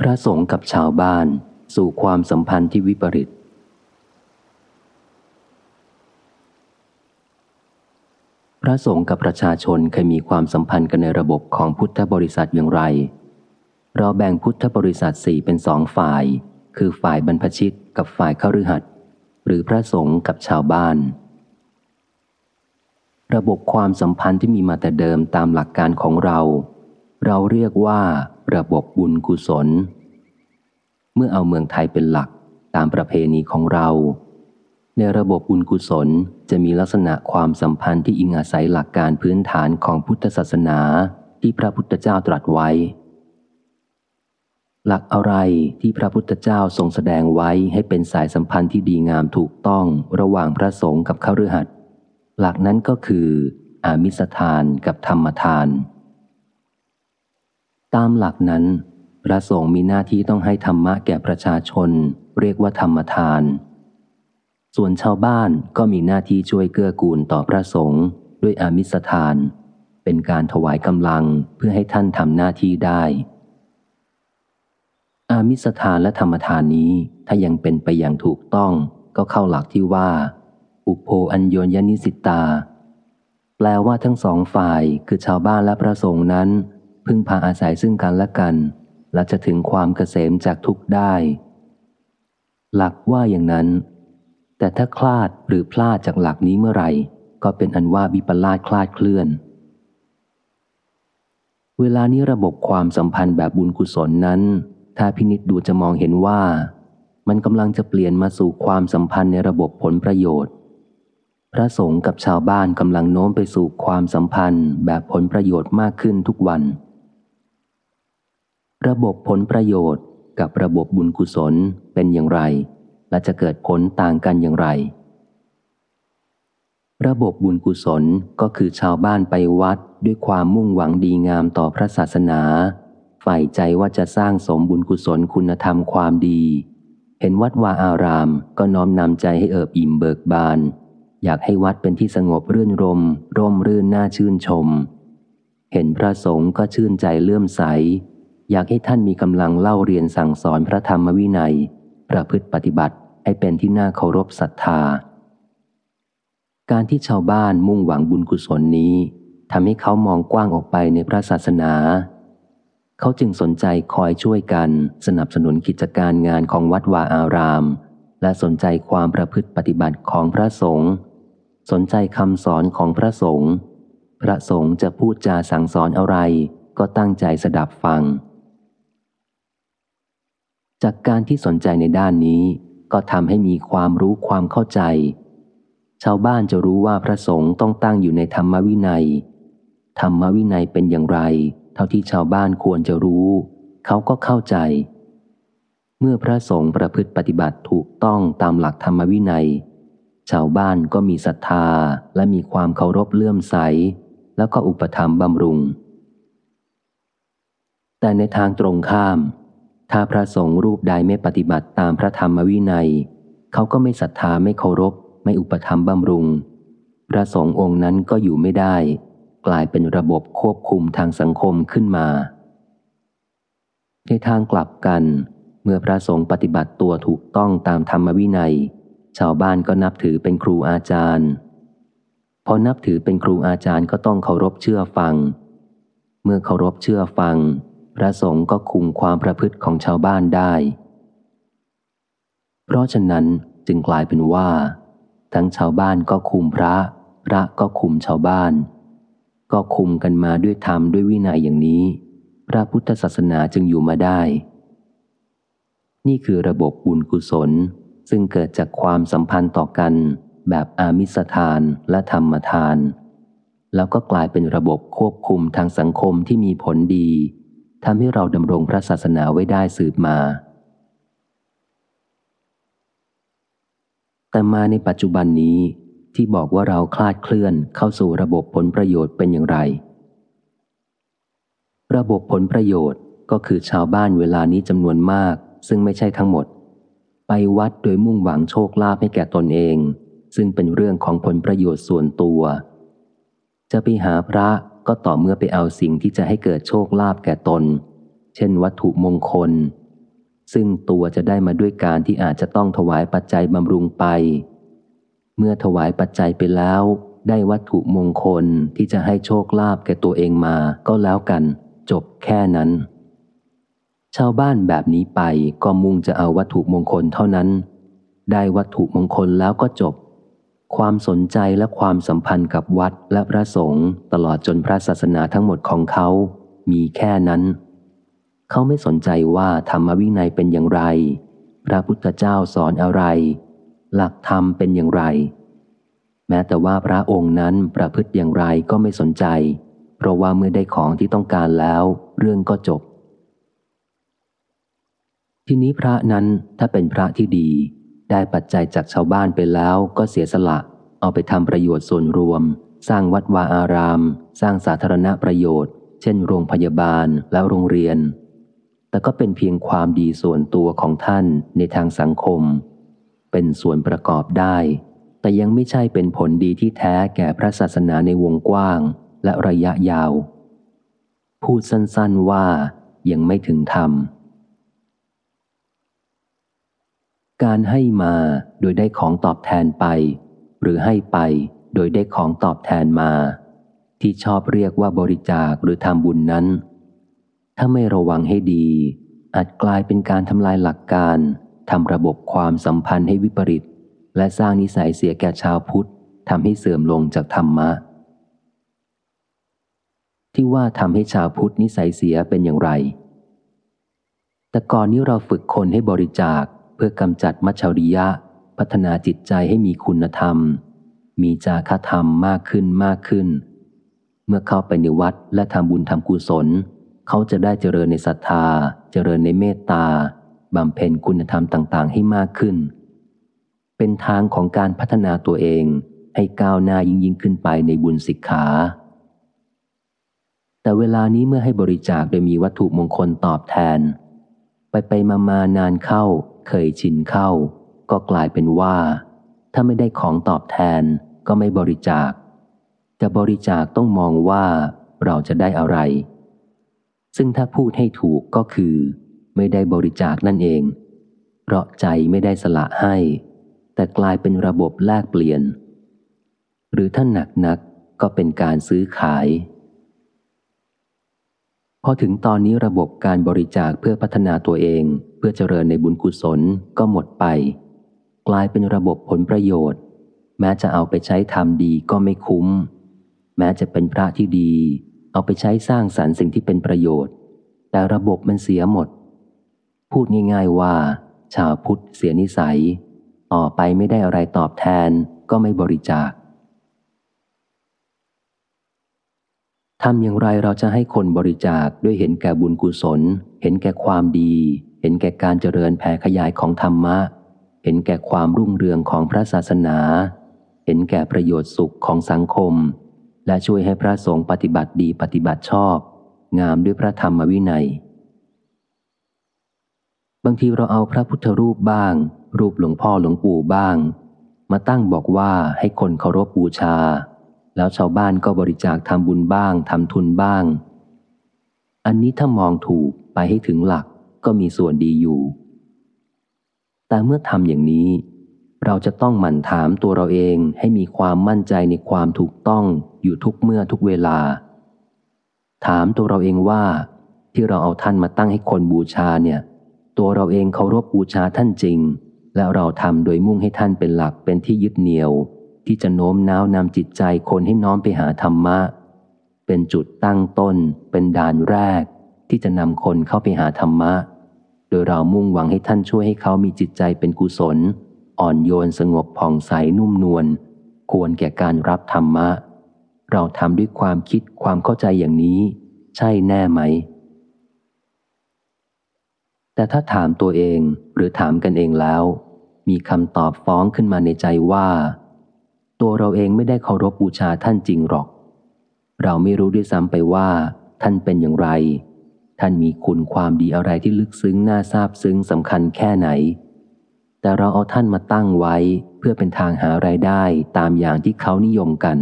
พระสงฆ์กับชาวบ้านสู่ความสัมพันธ์ที่วิปริต พระสงฆ์กับประชาชนเคยมีความสัมพันธ์กันในระบบของพุทธบริษัทอย่างไร เราแบ่งพุทธบริษัทสี่เป็นสองฝ่าย คือฝ่ายบรรพชิตกับฝ่ายเข้าฤหัสหรือพระสงฆ์กับชาวบ้าน ระบบความสัมพันธ์ที่มีมาแต่เดิมตามหลักการของเรา เราเรียกว่า ระบบบุญกุศล เมื่อเอาเมืองไทยเป็นหลักตามประเพณีของเรา ในระบบบุญกุศลจะมีลักษณะความสัมพันธ์ที่อิงอาศัยหลักการพื้นฐานของพุทธศาสนาที่พระพุทธเจ้าตรัสไว้ หลักอะไรที่พระพุทธเจ้าทรงแสดงไว้ให้เป็นสายสัมพันธ์ที่ดีงามถูกต้องระหว่างพระสงฆ์กับข้ารือหัดหลักนั้นก็คือ อามิสทานกับธรรมทาน ตามหลักนั้น พระสงฆ์มีหน้าที่ต้องให้ธรรมะแก่ประชาชน เรียกว่าธรรมทาน ส่วนชาวบ้านก็มีหน้าที่ช่วยเกื้อกูลต่อพระสงฆ์ด้วยอามิสทาน เป็นการถวายกำลังเพื่อให้ท่านทำหน้าที่ได้ อามิสทานและธรรมทานนี้ถ้ายังเป็นไปอย่างถูกต้องก็เข้าหลักที่ว่า อุโพอัญโยญนิสิตา แปลว่าทั้งสองฝ่ายคือชาวบ้านและพระสงฆ์นั้น พึ่งพาอาศัยซึ่งกันและกัน และจะถึงความเกษมจากทุกได้ หลักว่าอย่างนั้น แต่ถ้าคลาดหรือพลาดจากหลักนี้เมื่อไหร่ ก็เป็นอันว่าวิปลาสคลาดเคลื่อน เวลานี้ระบบความสัมพันธ์แบบบุญกุศลนั้น ถ้าพินิษดูจะมองเห็นว่า มันกำลังจะเปลี่ยนมาสู่ความสัมพันธ์ในระบบผลประโยชน์พระสงฆ์กับชาวบ้านกำลังโน้มไปสู่ความสัมพันธ์แบบผลประโยชน์มากขึ้นทุกวัน ระบบผลประโยชน์กับระบบบุญกุศลเป็นอย่างไร และจะเกิดผลต่างกันอย่างไร ระบบบุญกุศลก็คือชาวบ้านไปวัดด้วยความมุ่งหวังดีงามต่อพระศาสนาใฝ่ใจว่าจะสร้างสมบุญกุศลคุณธรรมความดี เห็นวัดวาอารามก็น้อมนำใจให้เอิบอิ่มเบิกบาน อยากให้วัดเป็นที่สงบรื่นรม ร่มรื่นน่าชื่นชม เห็นพระสงฆ์ก็ชื่นใจเลื่อมใส อยากให้ท่านมีกำลังเล่าเรียนสั่งสอนพระธรรมวินัย ประพฤติปฏิบัติให้เป็นที่น่าเคารพศรัทธา การที่ชาวบ้านมุ่งหวังบุญกุศลนี้ทำให้เขามองกว้างออกไปในพระศาสนา เขาจึงสนใจคอยช่วยกันสนับสนุนกิจการงานของวัดวาอาราม และสนใจความประพฤติปฏิบัติของพระสงฆ์สนใจคำสอนของพระสงฆ์พระสงฆ์จะพูดจาสั่งสอนอะไรก็ตั้งใจสดับฟัง จากการที่สนใจในด้านนี้ ก็ทำให้มีความรู้ความเข้าใจ ชาวบ้านจะรู้ว่าพระสงฆ์ต้องตั้งอยู่ในธรรมวินัย ธรรมวินัยเป็นอย่างไร เท่าที่ชาวบ้านควรจะรู้ เขาก็เข้าใจ เมื่อพระสงฆ์ประพฤติปฏิบัติถูกต้องตามหลักธรรมวินัย ชาวบ้านก็มีศรัทธาและมีความเคารพเลื่อมใส แล้วก็อุปถัมภ์บำรุง แต่ในทางตรงข้าม ถ้าพระสงฆ์รูปใดไม่ปฏิบัติตามพระธรรมวินัย เขาก็ไม่ศรัทธาไม่เคารพ ไม่อุปธรรมบำรุง พระสงฆ์องค์นั้นก็อยู่ไม่ได้ กลายเป็นระบบควบคุมทางสังคมขึ้นมา ในทางกลับกัน เมื่อพระสงฆ์ปฏิบัติตัวถูกต้องตามธรรมวินัย ชาวบ้านก็นับถือเป็นครูอาจารย์ พอนับถือเป็นครูอาจารย์ก็ต้องเคารพเชื่อฟัง เมื่อเคารพเชื่อฟัง พระสงฆ์ก็คุมความประพฤติของชาวบ้านได้ เพราะฉะนั้นจึงกลายเป็นว่า ทั้งชาวบ้านก็คุมพระ พระก็คุมชาวบ้าน ก็คุมกันมาด้วยธรรมด้วยวินัยอย่างนี้ พระพุทธศาสนาจึงอยู่มาได้ นี่คือระบบบุญกุศลซึ่งเกิดจากความสัมพันธ์ต่อกัน แบบอามิสทานและธรรมทาน แล้วก็กลายเป็นระบบควบคุมทางสังคมที่มีผลดี ทำให้เราดำรงพระศาสนาไว้ได้สืบมา แต่มาในปัจจุบันนี้ที่บอกว่าเราคลาดเคลื่อนเข้าสู่ระบบผลประโยชน์เป็นอย่างไร ระบบผลประโยชน์ก็คือชาวบ้านเวลานี้จำนวนมาก ซึ่งไม่ใช่ทั้งหมด ไปวัดโดยมุ่งหวังโชคลาภให้แก่ตนเอง ซึ่งเป็นเรื่องของผลประโยชน์ส่วนตัว จะไปหาพระ ก็ต่อเมื่อไปเอาสิ่งที่จะให้เกิดโชคลาภแก่ตน เช่นวัตถุมงคล ซึ่งตัวจะได้มาด้วยการที่อาจจะต้องถวายปัจจัยบำรุงไป เมื่อถวายปัจจัยไปแล้ว ได้วัตถุมงคลที่จะให้โชคลาภแก่ตัวเองมาก็แล้วกัน จบแค่นั้น ชาวบ้านแบบนี้ไปก็มุ่งจะเอาวัตถุมงคลเท่านั้น ได้วัตถุมงคลแล้วก็จบ ความสนใจและความสัมพันธ์กับวัดและพระสงฆ์ตลอดจนพระศาสนาทั้งหมดของเขา มีแค่นั้น เขาไม่สนใจว่าธรรมวินัยเป็นอย่างไร พระพุทธเจ้าสอนอะไร หลักธรรมเป็นอย่างไร แม้แต่ว่าพระองค์นั้นประพฤติอย่างไรก็ไม่สนใจ เพราะว่าเมื่อได้ของที่ต้องการแล้ว เรื่องก็จบ ทีนี้พระนั้นถ้าเป็นพระที่ดี ได้ปัจจัยจากชาวบ้านไปแล้วก็เสียสละ เอาไปทำประโยชน์ส่วนรวม สร้างวัดวาอาราม สร้างสาธารณประโยชน์ เช่น โรงพยาบาลและโรงเรียน แต่ก็เป็นเพียงความดีส่วนตัวของท่านในทางสังคม เป็นส่วนประกอบได้ แต่ยังไม่ใช่เป็นผลดีที่แท้แก่พระศาสนาในวงกว้างและระยะยาว พูดสั้นๆว่ายังไม่ถึงธรรม การให้มาโดยได้ของตอบแทนไป หรือให้ไปโดยได้ของตอบแทนมา ที่ชอบเรียกว่าบริจาคหรือทำบุญนั้น ถ้าไม่ระวังให้ดี อาจกลายเป็นการทำลายหลักการทำระบบความสัมพันธ์ให้วิปริต และสร้างนิสัยเสียแก่ชาวพุทธทำให้เสื่อมลงจากธรรมะ ที่ว่าทำให้ชาวพุทธนิสัยเสียเป็นอย่างไร แต่ก่อนนี้เราฝึกคนให้บริจาค เพื่อกำจัดมัจฉริยะ พัฒนาจิตใจให้มีคุณธรรม มีจาคธรรมมากขึ้นมากขึ้น เมื่อเข้าไปในวัดและทำบุญทำกุศล เขาจะได้เจริญในศรัทธา เจริญในเมตตาบำเพ็ญคุณธรรมต่างๆ ให้มากขึ้น เป็นทางของการพัฒนาตัวเองให้ก้าวหน้ายิ่งยิ่งขึ้นไปในบุญสิกขา แต่เวลานี้เมื่อให้บริจาคโดยมีวัตถุมงคลตอบแทน ไปไปมามานานเข้า เคยชินเข้า ก็กลายเป็นว่า ถ้าไม่ได้ของตอบแทนก็ไม่บริจาคจะบริจาคต้องมองว่าเราจะได้อะไร ซึ่งถ้าพูดให้ถูกก็คือ ไม่ได้บริจาคนั่นเอง เพราะใจไม่ได้สละให้ แต่กลายเป็นระบบแลกเปลี่ยน หรือถ้าหนักนักก็เป็นการซื้อขาย พอถึงตอนนี้ระบบการบริจาคเพื่อพัฒนาตัวเอง เพื่อเจริญในบุญกุศลก็หมดไป กลายเป็นระบบผลประโยชน์ แม้จะเอาไปใช้ทำดีก็ไม่คุ้ม แม้จะเป็นพระที่ดี เอาไปใช้สร้างสรรค์สิ่งที่เป็นประโยชน์ แต่ระบบมันเสียหมด พูดง่ายๆว่า ชาวพุทธเสียนิสัย ต่อไปไม่ได้อะไรตอบแทนก็ไม่บริจาค ทำอย่างไรเราจะให้คนบริจาคด้วยเห็นแก่บุญกุศล เห็นแก่ความดี เห็นแก่การเจริญแผ่ขยายของธรรมะ เห็นแก่ความรุ่งเรืองของพระศาสนา เห็นแก่ประโยชน์สุขของสังคม และช่วยให้พระสงฆ์ปฏิบัติดีปฏิบัติชอบ งามด้วยพระธรรมวินัย บางทีเราเอาพระพุทธรูปบ้าง รูปหลวงพ่อหลวงปู่บ้าง มาตั้งบอกว่าให้คนเคารพบูชา แล้วชาวบ้านก็บริจาคทำบุญบ้างทำทุนบ้าง อันนี้ถ้ามองถูกไปให้ถึงหลักก็มีส่วนดีอยู่ แต่เมื่อทำอย่างนี้ เราจะต้องหมั่นถามตัวเราเองให้มีความมั่นใจในความถูกต้องอยู่ทุกเมื่อทุกเวลา ถามตัวเราเองว่า ที่เราเอาท่านมาตั้งให้คนบูชาเนี่ย ตัวเราเองเคารพบูชาท่านจริง แล้วเราทำโดยมุ่งให้ท่านเป็นหลักเป็นที่ยึดเหนี่ยว ที่จะโน้มน้าวนำจิตใจคนให้น้อมไปหาธรรมะ เป็นจุดตั้งต้น เป็นด่านแรก ที่จะนำคนเข้าไปหาธรรมะ โดยเรามุ่งหวังให้ท่านช่วยให้เขามีจิตใจเป็นกุศล อ่อนโยนสงบผ่องใสนุ่มนวลควรแก่การรับธรรมะ เราทำด้วยความคิดความเข้าใจอย่างนี้ ใช่แน่ไหม แต่ถ้าถามตัวเองหรือถามกันเองแล้ว มีคำตอบฟ้องขึ้นมาในใจว่า ตัวเราเองไม่ได้เคารพบูชาท่านจริงหรอก เราไม่รู้ด้วยซ้ำไปว่า ท่านเป็นอย่างไร ท่านมีคุณความดีอะไรที่ลึกซึ้งน่าซาบซึ้งสำคัญแค่ไหน แต่เราเอาท่านมาตั้งไว้เพื่อเป็นทางหาไรายได้ตามอย่างที่เขานิยมกัน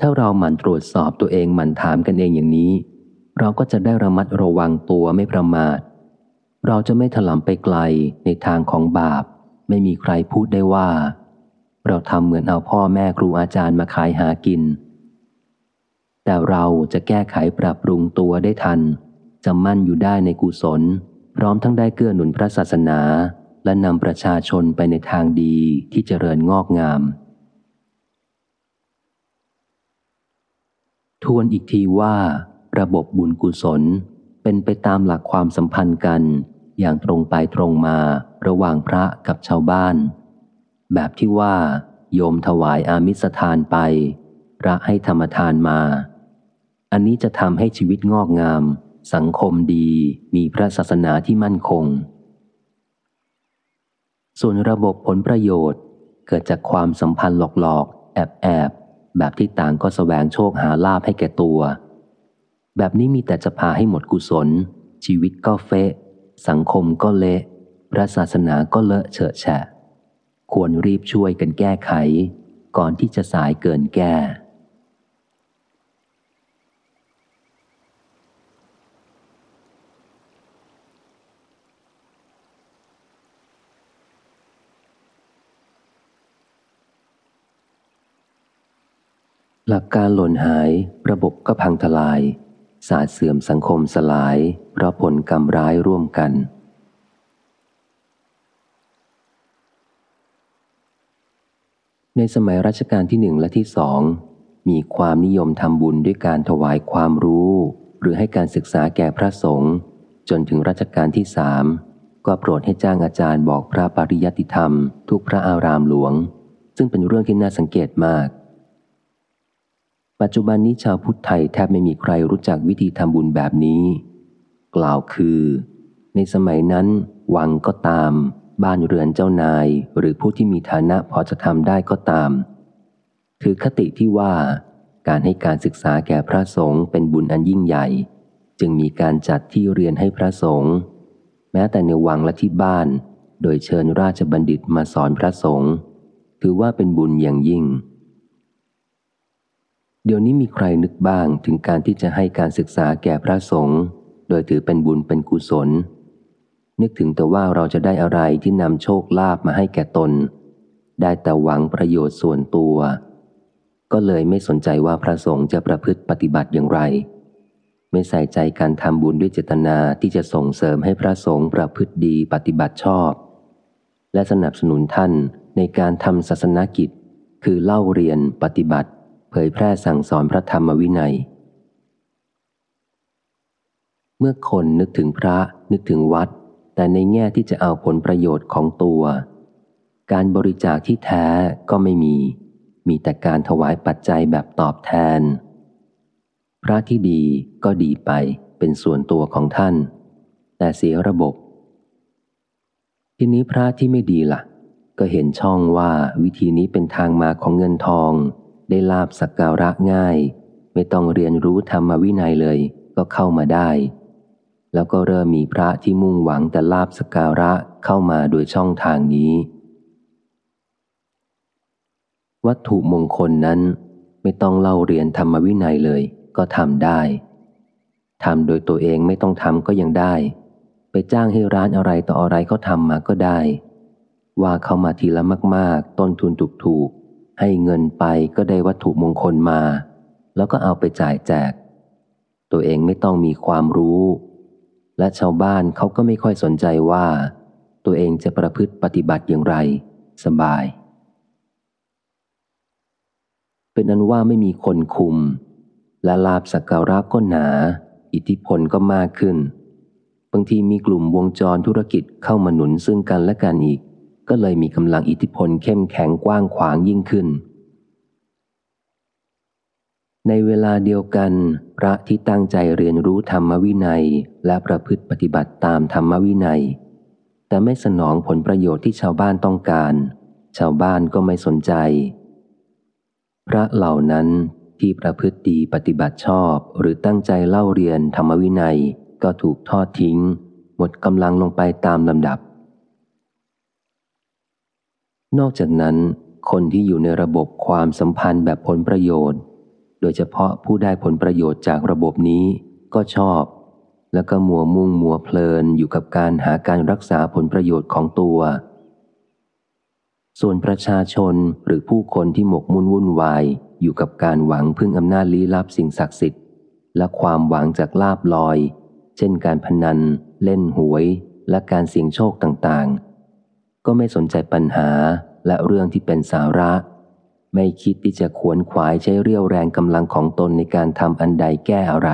ถ้าเราหมั่นตรวจสอบตัวเองหมั่นถามกันเองอย่างนี้ เราก็จะได้ระมัดระวังตัวไม่ประมาทเราจะไม่ถลำไปไกลในทางของบาป ไม่มีใครพูดได้ว่า เราทำเหมือนเอาพ่อแม่ครูอาจารย์มาขายหากิน แต่เราจะแก้ไขปรับปรุงตัวได้ทัน จะมั่นอยู่ได้ในกุศล พร้อมทั้งได้เกื้อหนุนพระศาสนา และนำประชาชนไปในทางดีที่เจริญงอกงาม ทวนอีกทีว่า ระบบบุญกุศลเป็นไปตามหลักความสัมพันธ์กัน อย่างตรงไปตรงมาระหว่างพระกับชาวบ้าน แบบที่ว่า โยมถวายอามิสทานไป พระให้ธรรมทานมา อันนี้จะทำให้ชีวิตงอกงาม สังคมดีมีพระศาสนาที่มั่นคง ส่วนระบบผลประโยชน์เกิดจากความสัมพันธ์หลอกๆ แอบแอบแบบที่ต่างก็สแสวงโชคหาลาภให้แก่ตัว แบบนี้มีแต่จะพาให้หมดกุศล ชีวิตก็เฟะ สังคมก็เละพระศาสนาก็เลอะเฉอะแฉะ ควรรีบช่วยกันแก้ไข ก่อนที่จะสายเกินแก้หลักการหล่นหายระบบก็พังทลาย ศาสตร์เสื่อมสังคมสลาย เพราะผลกรรมร้ายร่วมกัน ในสมัยรัชกาลที่หนึ่งและที่สอง มีความนิยมทำบุญด้วยการถวายความรู้ หรือให้การศึกษาแก่พระสงฆ์จนถึงรัชกาลที่สามก็โปรดให้จ้างอาจารย์บอกพระปริยติธรรม ทุกพระอารามหลวง ซึ่งเป็นเรื่องที่น่าสังเกตมาก ปัจจุบันนี้ชาวพุทธไทยแทบไม่มีใครรู้จักวิธีทำบุญแบบนี้ กล่าวคือ ในสมัยนั้น วังก็ตาม บ้านเรือนเจ้านาย หรือผู้ที่มีฐานะพอจะทำได้ก็ตาม ถือคติที่ว่า การให้การศึกษาแก่พระสงฆ์เป็นบุญอันยิ่งใหญ่ จึงมีการจัดที่เรียนให้พระสงฆ์แม้แต่ในวังและที่บ้าน โดยเชิญราชบัณฑิตมาสอนพระสงฆ์ถือว่าเป็นบุญอย่างยิ่ง เดี๋ยวนี้มีใครนึกบ้างถึงการที่จะให้การศึกษาแก่พระสงฆ์โดยถือเป็นบุญเป็นกุศล นึกถึงแต่ว่าเราจะได้อะไรที่นำโชคลาภมาให้แก่ตน ได้แต่หวังประโยชน์ส่วนตัว ก็เลยไม่สนใจว่าพระสงฆ์จะประพฤติปฏิบัติอย่างไร ไม่ใส่ใจการทำบุญด้วยเจตนาที่จะส่งเสริมให้พระสงฆ์ประพฤติดีปฏิบัติชอบ และสนับสนุนท่านในการทำศาสนกิจ คือเล่าเรียนปฏิบัติ ผยแพร่สั่งสอนพระธรรมวินัย เมื่อคนนึกถึงพระนึกถึงวัด แต่ในแง่ที่จะเอาผลประโยชน์ของตัว การบริจาคที่แท้ก็ไม่มี มีแต่การถวายปัจจัยแบบตอบแทน พระที่ดีก็ดีไปเป็นส่วนตัวของท่าน แต่เสียระบบ ทีนี้พระที่ไม่ดีละ่ะ ก็เห็นช่องว่าวิธีนี้เป็นทางมาของเงินทอง ได้ลาบสักการะง่าย ไม่ต้องเรียนรู้ธรรมวินัยเลยก็เข้ามาได้ แล้วก็เริ่มมีพระที่มุ่งหวังแต่ลาบสักการะเข้ามาโดยช่องทางนี้ วัตถุมงคลนั้นไม่ต้องเล่าเรียนธรรมวินัยเลยก็ทำได้ทำโดยตัวเองไม่ต้องทำก็ยังได้ ไปจ้างให้ร้านอะไรต่ออะไรเขาทำมาก็ได้ ว่าเข้ามาทีละมาก ๆ ต้นทุนถูกๆ ให้เงินไปก็ได้วัตถุมงคลมา แล้วก็เอาไปจ่ายแจก ตัวเองไม่ต้องมีความรู้ และชาวบ้านเขาก็ไม่ค่อยสนใจว่า ตัวเองจะประพฤติปฏิบัติอย่างไร สบาย เป็นนั้นว่าไม่มีคนคุม และลาบสักการะก็หนา อิทธิพลก็มากขึ้น บางทีมีกลุ่มวงจรธุรกิจเข้ามาหนุนซึ่งกันและกันอีก ก็เลยมีกำลังอิทธิพลเข้มแข็งกว้างขวางยิ่งขึ้น ในเวลาเดียวกัน พระที่ตั้งใจเรียนรู้ธรรมวินัยและประพฤติปฏิบัติตามธรรมวินัย แต่ไม่สนองผลประโยชน์ที่ชาวบ้านต้องการ ชาวบ้านก็ไม่สนใจ พระเหล่านั้นที่ประพฤติดีปฏิบัติชอบหรือตั้งใจเล่าเรียนธรรมวินัยก็ถูกทอดทิ้ง หมดกำลังลงไปตามลำดับ นอกจากนั้น คนที่อยู่ในระบบความสัมพันธ์แบบผลประโยชน์ โดยเฉพาะผู้ได้ผลประโยชน์จากระบบนี้ก็ชอบ แล้วก็มัวมุ่งมัวเพลินอยู่กับการหาการรักษาผลประโยชน์ของตัว ส่วนประชาชนหรือผู้คนที่หมกมุ่นวุ่นวายอยู่กับการหวังพึ่งอำนาจลี้ลับสิ่งศักดิ์สิทธิ์ และความหวังจากลาบลอย เช่นการพนัน เล่นหวย และการเสี่ยงโชคต่างๆ ก็ไม่สนใจปัญหาและเรื่องที่เป็นสาระ ไม่คิดที่จะขวนขวายใช้เรี่ยวแรงกำลังของตนในการทำอันใดแก้อะไร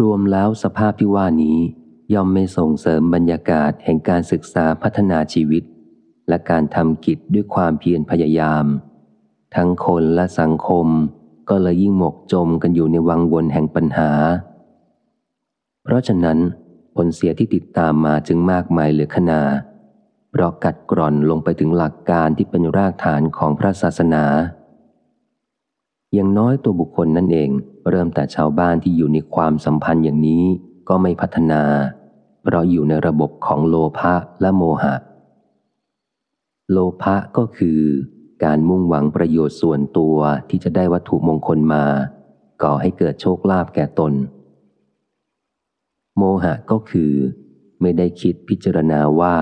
รวมแล้วสภาพที่ว่านี้ย่อมไม่ส่งเสริมบรรยากาศแห่งการศึกษาพัฒนาชีวิต และการทำกิจด้วยความเพียรพยายาม ทั้งคนและสังคมก็เลยยิ่งหมกจมกันอยู่ในวังวนแห่งปัญหา เพราะฉะนั้น ผลเสียที่ติดตามมาจึงมากมายเหลือขนา เพราะกัดกร่อนลงไปถึงหลักการที่เป็นรากฐานของพระศาสนา อย่างน้อยตัวบุคคลนั่นเอง เริ่มแต่ชาวบ้านที่อยู่ในความสัมพันธ์อย่างนี้ก็ไม่พัฒนา เพราะอยู่ในระบบของโลภะและโมหะ โลภะก็คือการมุ่งหวังประโยชน์ส่วนตัวที่จะได้วัตถุมงคลมา ก่อให้เกิดโชคลาภแก่ตน โมหะก็คือ ไม่ได้คิดพิจารณาว่า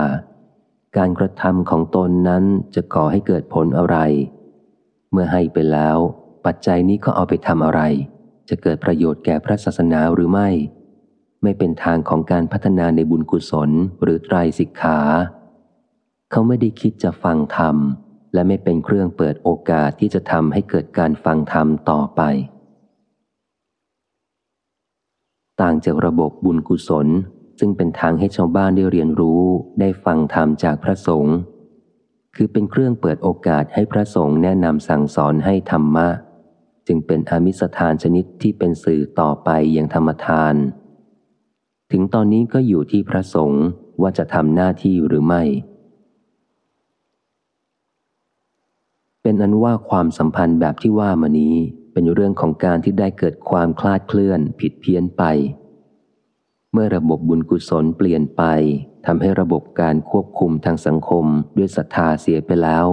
การกระทำของตนนั้นจะก่อให้เกิดผลอะไร เมื่อให้ไปแล้ว ปัจจัยนี้ก็เอาไปทำอะไร จะเกิดประโยชน์แก่พระศาสนาหรือไม่ ไม่เป็นทางของการพัฒนาในบุญกุศลหรือไตรสิกขา เขาไม่ได้คิดจะฟังธรรมและไม่เป็นเครื่องเปิดโอกาสที่จะทำให้เกิดการฟังธรรมต่อไป ต่างจากระบบบุญกุศล ซึ่งเป็นทางให้ชาวบ้านได้เรียนรู้ได้ฟังธรรมจากพระสงฆ์คือเป็นเครื่องเปิดโอกาสให้พระสงฆ์แนะนำสั่งสอนให้ธรรมะ จึงเป็นอมิสทานชนิดที่เป็นสื่อต่อไปอย่างธรรมทาน ถึงตอนนี้ก็อยู่ที่พระสงฆ์ว่าจะทำหน้าที่หรือไม่ เป็นอันว่าความสัมพันธ์แบบที่ว่ามานี้เป็นเรื่องของการที่ได้เกิดความคลาดเคลื่อนผิดเพี้ยนไป เมื่อระบบบุญกุศลเปลี่ยนไปทำให้ระบบการควบคุมทางสังคมด้วยศรัทธาเสียไปแล้ว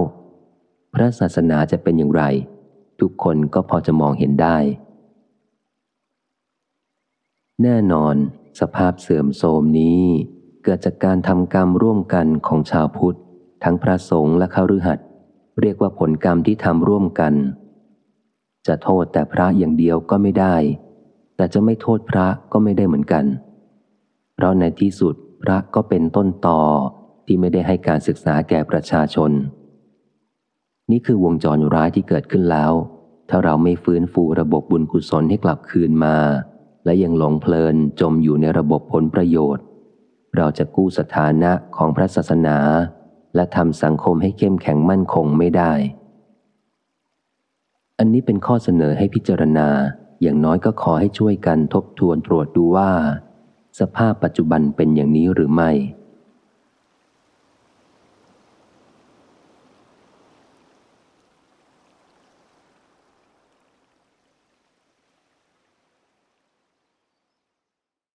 พระศาสนาจะเป็นอย่างไร ทุกคนก็พอจะมองเห็นได้ แน่นอน สภาพเสื่อมโทรมนี้ เกิดจากการทำกรรมร่วมกันของชาวพุทธ ทั้งพระสงฆ์และข้ารือหัดเรียกว่าผลกรรมที่ทำร่วมกัน จะโทษแต่พระอย่างเดียวก็ไม่ได้ แต่จะไม่โทษพระก็ไม่ได้เหมือนกัน เพราะในที่สุดพระก็เป็นต้นต่อที่ไม่ได้ให้การศึกษาแก่ประชาชน นี่คือวงจรร้ายที่เกิดขึ้นแล้ว ถ้าเราไม่ฟื้นฟูระบบบุญกุศลให้กลับคืนมา และยังหลงเพลินจมอยู่ในระบบผลประโยชน์ เราจะกู้สถานะของพระศาสนา และทำสังคมให้เข้มแข็งมั่นคงไม่ได้ อันนี้เป็นข้อเสนอให้พิจารณาอย่างน้อยก็ขอให้ช่วยกันทบทวนตรวจดูว่า สภาพปัจจุบันเป็นอย่างนี้หรือไม่